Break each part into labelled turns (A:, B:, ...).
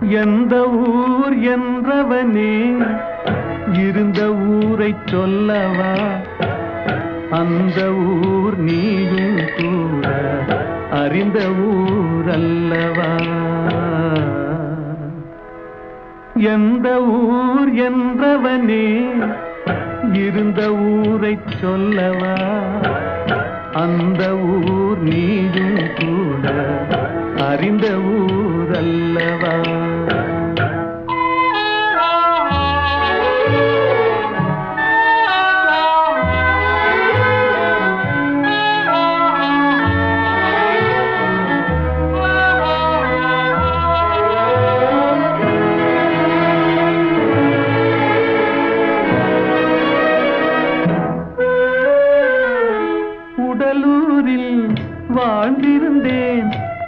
A: எந்த ஊர் என்றவனே? இருந்த ஊரை சொல்லவா? அந்த ஊர் நீயும் கூட அறிந்த ஊர் அல்லவா எந்த ஊர் என்றவனே? இருந்த ஊரை சொல்லவா? அந்த ஊர் நீயும் கூட அறிந்த ஊர் அல்லவா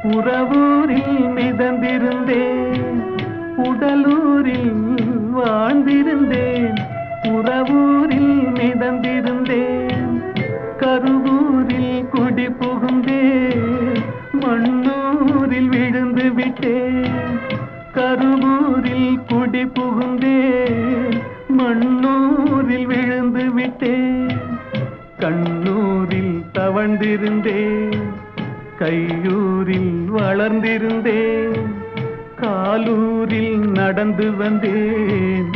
A: உறவூரில் மிதந்திருந்தேன். உடலூரில் வாழ்ந்திருந்தேன். உறவூரில் மிதந்திருந்தேன். கருவூரில் குடி புகுந்தேன். மண்ணூரில் விழுந்து விட்டேன். கருவூரில் குடி புகுந்தேன். மண்ணூரில் விழுந்து விட்டேன். கண்ணூரில் தவழ்ந்திருந்தேன். கையூரில் வளர்ந்திருந்தேன். காலூரில் நடந்து வந்தேன்.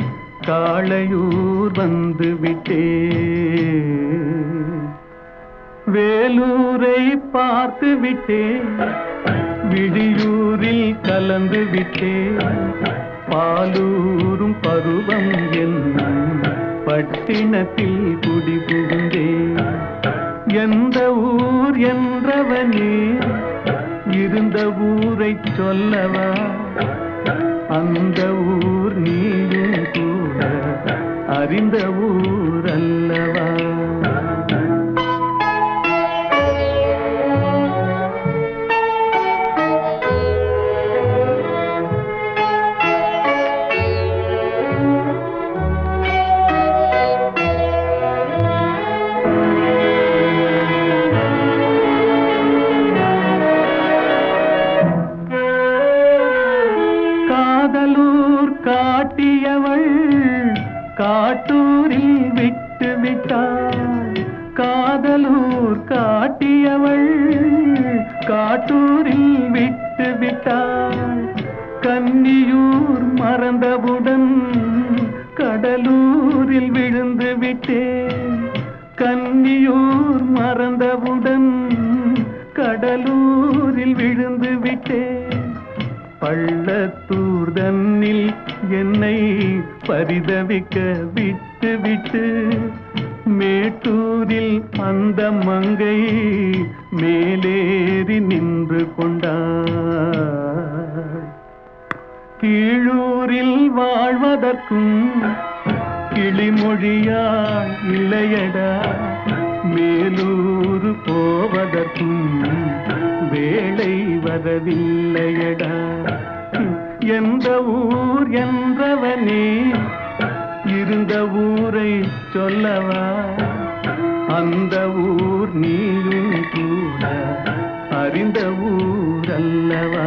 A: காளையூர் வந்து விட்டேன். வேலூரை பார்த்து விட்டேன். விடியூரில் கலந்து விட்டேன். பாலூரும் பருவம் என்னும் பட்டினத்தில் குடி புகுந்தேன் எந்த ஊர் என்றவனே இருந்த ஊரைச் சொல்லவா? அந்த ஊர் கேட்டாள் காதலூர் காட்டியவள் காட்டூரில் விட்டு விட்டாள். கன்னியூர் மறந்தவுடன் கடலூரில் விழுந்து விட்டேன். கன்னியூர் மறந்தவுடன் கடலூரில் விழுந்து விட்டேன். பள்ளத்தூர் தன்னில் என்னை பரிதவிக்க விட்டு விட்டு அந்த மங்கை மேலேறி நின்று கொண்டாள். கீழூரில் வாழ்வதற்கும் கிளிமொழியா இல்லையடா. மேலூர் போவதற்கும் வேலை வரவில்லையடா. எந்த ஊர் என்றவனே இருந்த ஊரை சொல்லவா? அந்த ஊர் நீயும் கூட அறிந்த ஊர் அல்லவா